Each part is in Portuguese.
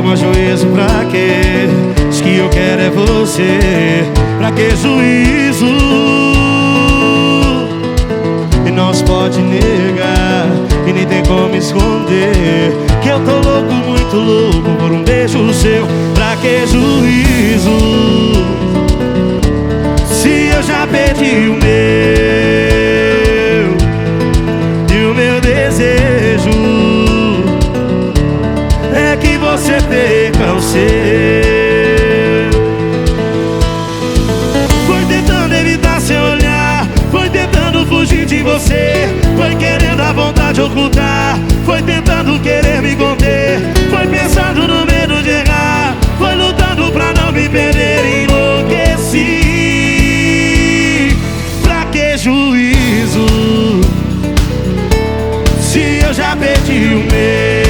Toma juízo pra quê? Diz que eu quero é você Pra que juízo? E não se pode negar E nem tem como esconder Que eu tô louco, muito louco Por um beijo seu Pra que juízo? Se eu já perdi o meu E o meu desejo você perca o seu Foi querendo a vontade ocultar Foi tentando querer me conter Foi pensando no medo de errar Foi lutando pra não me perder Enlouqueci. Pra que juízo? Se eu já perdi o meu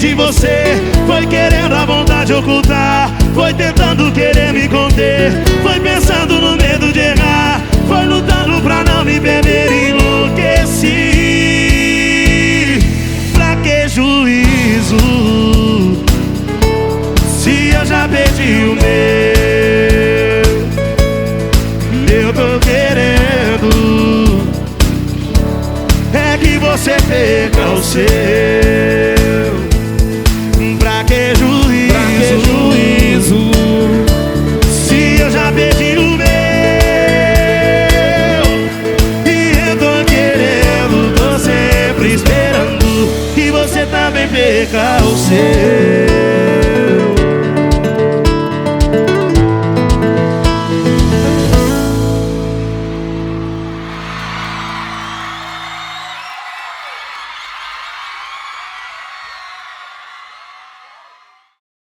de você. Foi querendo a vontade ocultar. Foi tentando querer me conter. Foi pensando no medo de errar. Foi lutando pra não me perder. Enlouqueci. Pra que juízo? Se eu já perdi o meu Eu tô querendo É que você perca o seu chegar ao ser.